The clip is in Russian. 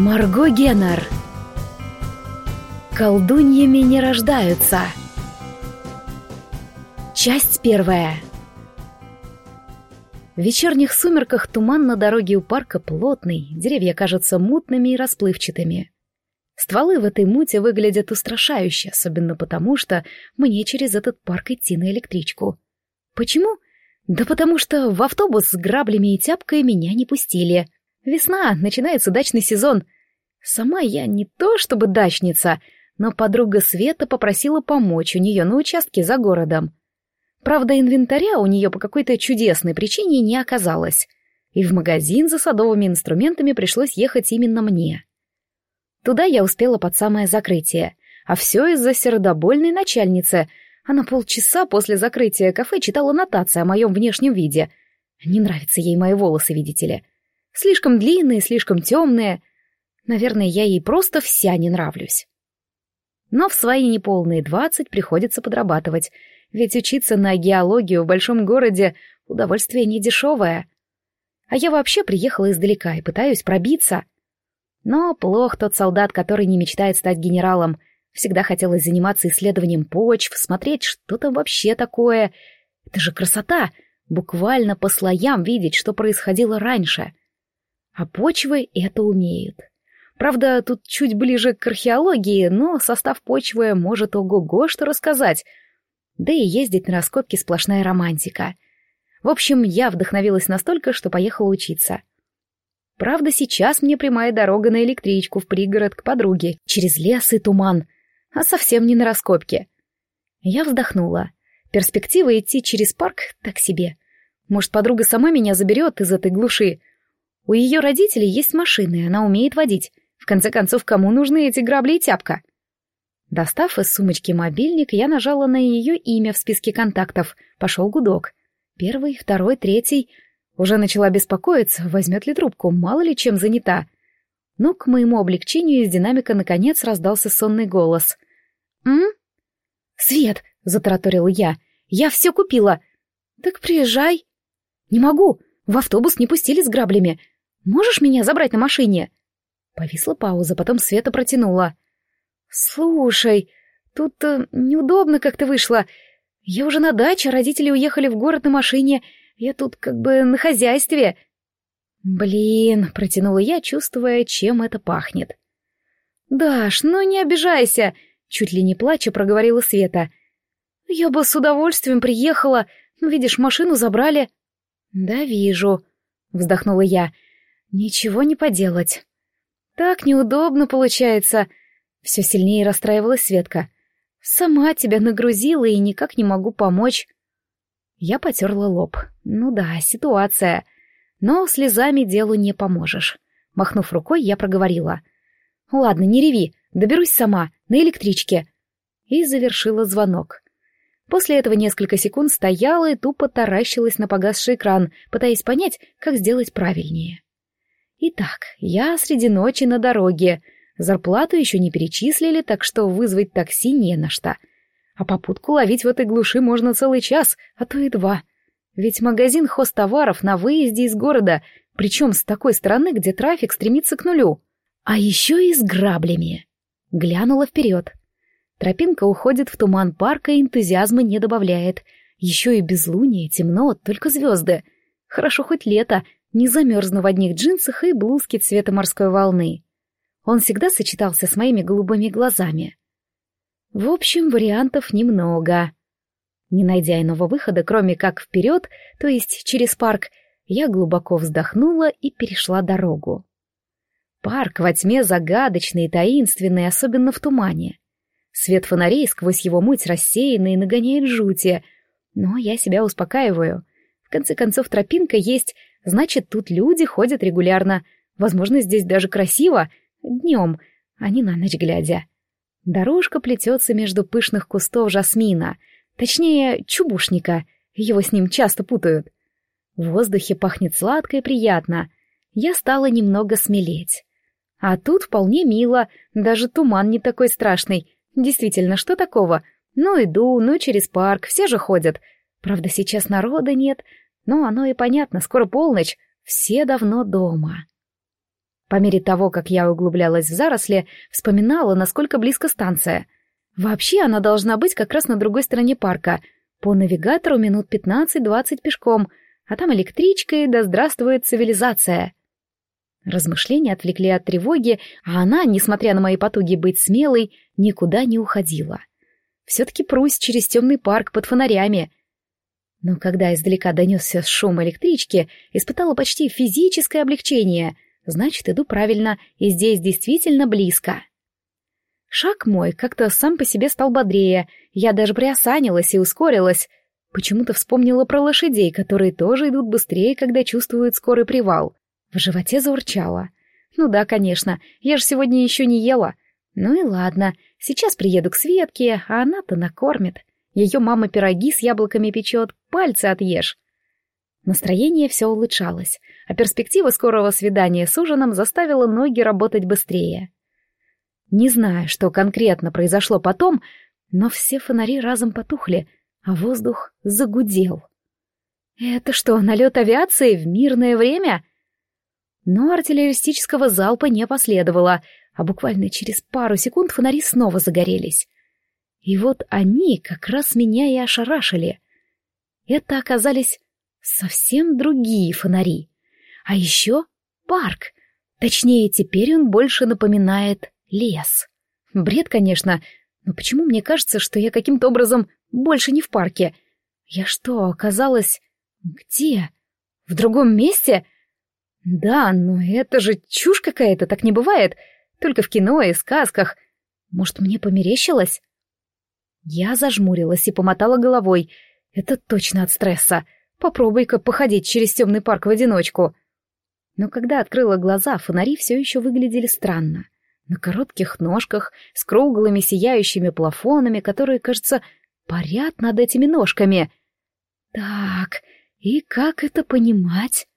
Марго Геннер Колдуньями не рождаются Часть первая В вечерних сумерках туман на дороге у парка плотный, деревья кажутся мутными и расплывчатыми. Стволы в этой муте выглядят устрашающе, особенно потому, что мне через этот парк идти на электричку. Почему? Да потому что в автобус с граблями и тяпкой меня не пустили. Весна, начинается дачный сезон. Сама я не то чтобы дачница, но подруга Света попросила помочь у нее на участке за городом. Правда, инвентаря у нее по какой-то чудесной причине не оказалось, и в магазин за садовыми инструментами пришлось ехать именно мне. Туда я успела под самое закрытие, а все из-за сердобольной начальницы. Она полчаса после закрытия кафе читала нотации о моем внешнем виде. Не нравятся ей мои волосы, видите ли. Слишком длинные, слишком темные. Наверное, я ей просто вся не нравлюсь. Но в свои неполные двадцать приходится подрабатывать, ведь учиться на геологию в большом городе — удовольствие недешевое. А я вообще приехала издалека и пытаюсь пробиться. Но плох тот солдат, который не мечтает стать генералом. Всегда хотелось заниматься исследованием почв, смотреть, что там вообще такое. Это же красота! Буквально по слоям видеть, что происходило раньше. А почвы это умеют. Правда, тут чуть ближе к археологии, но состав почвы может ого-го что рассказать. Да и ездить на раскопки сплошная романтика. В общем, я вдохновилась настолько, что поехала учиться. Правда, сейчас мне прямая дорога на электричку в пригород к подруге, через лес и туман, а совсем не на раскопке. Я вздохнула. Перспектива идти через парк так себе. Может, подруга сама меня заберет из этой глуши, у ее родителей есть машины, она умеет водить. В конце концов, кому нужны эти грабли и тяпка? Достав из сумочки мобильник, я нажала на ее имя в списке контактов. Пошел гудок. Первый, второй, третий. Уже начала беспокоиться, возьмет ли трубку, мало ли чем занята. Но к моему облегчению из динамика наконец раздался сонный голос. «М?» «Свет!» — затараторила я. «Я все купила!» «Так приезжай!» «Не могу! В автобус не пустили с граблями. Можешь меня забрать на машине?» Повисла пауза, потом Света протянула. «Слушай, тут э, неудобно как-то вышло. Я уже на даче, родители уехали в город на машине. Я тут как бы на хозяйстве». «Блин», — протянула я, чувствуя, чем это пахнет. «Даш, ну не обижайся», — чуть ли не плача проговорила Света. «Я бы с удовольствием приехала, но, видишь, машину забрали». «Да вижу», — вздохнула я. Ничего не поделать. Так неудобно получается. Все сильнее расстраивалась Светка. Сама тебя нагрузила и никак не могу помочь. Я потерла лоб. Ну да, ситуация. Но слезами делу не поможешь. Махнув рукой, я проговорила. Ладно, не реви, доберусь сама, на электричке. И завершила звонок. После этого несколько секунд стояла и тупо таращилась на погасший экран, пытаясь понять, как сделать правильнее. Итак, я среди ночи на дороге. Зарплату еще не перечислили, так что вызвать такси не на что. А попутку ловить в этой глуши можно целый час, а то и два. Ведь магазин хостоваров на выезде из города, причем с такой стороны, где трафик стремится к нулю. А еще и с граблями. Глянула вперед. Тропинка уходит в туман парка и энтузиазма не добавляет. Еще и безлуние, темно, только звезды. Хорошо хоть лето, не замерзну в одних джинсах и блузке цвета морской волны. Он всегда сочетался с моими голубыми глазами. В общем, вариантов немного. Не найдя иного выхода, кроме как вперед, то есть через парк, я глубоко вздохнула и перешла дорогу. Парк во тьме загадочный и таинственный, особенно в тумане. Свет фонарей сквозь его муть рассеянный нагоняет жути, но я себя успокаиваю. В конце концов, тропинка есть Значит, тут люди ходят регулярно. Возможно, здесь даже красиво. Днем, а не на ночь глядя. Дорожка плетется между пышных кустов жасмина. Точнее, чубушника. Его с ним часто путают. В воздухе пахнет сладко и приятно. Я стала немного смелеть. А тут вполне мило, даже туман не такой страшный. Действительно, что такого? Ну иду, ну через парк, все же ходят. Правда, сейчас народа нет, но оно и понятно, скоро полночь, все давно дома. По мере того, как я углублялась в заросли, вспоминала, насколько близко станция. Вообще она должна быть как раз на другой стороне парка. По навигатору минут 15-20 пешком, а там электричка и да здравствует цивилизация. Размышления отвлекли от тревоги, а она, несмотря на мои потуги быть смелой, никуда не уходила. Все-таки прусь через темный парк под фонарями. Но когда издалека донесся шум электрички, испытала почти физическое облегчение — Значит, иду правильно, и здесь действительно близко. Шаг мой как-то сам по себе стал бодрее, я даже приосанилась и ускорилась. Почему-то вспомнила про лошадей, которые тоже идут быстрее, когда чувствуют скорый привал. В животе заурчало. Ну да, конечно, я же сегодня еще не ела. Ну и ладно, сейчас приеду к Светке, а она-то накормит. Ее мама пироги с яблоками печет, пальцы отъешь. Настроение все улучшалось, а перспектива скорого свидания с ужином заставила ноги работать быстрее. Не знаю, что конкретно произошло потом, но все фонари разом потухли, а воздух загудел. Это что, налет авиации в мирное время? Но артиллеристического залпа не последовало, а буквально через пару секунд фонари снова загорелись. И вот они как раз меня и ошарашили. Это оказались Совсем другие фонари. А еще парк. Точнее, теперь он больше напоминает лес. Бред, конечно, но почему мне кажется, что я каким-то образом больше не в парке? Я что, оказалась... где? В другом месте? Да, но это же чушь какая-то, так не бывает. Только в кино и сказках. Может, мне померещилось? Я зажмурилась и помотала головой. Это точно от стресса. Попробуй-ка походить через темный парк в одиночку. Но когда открыла глаза, фонари все еще выглядели странно. На коротких ножках, с круглыми сияющими плафонами, которые, кажется, парят над этими ножками. Так, и как это понимать?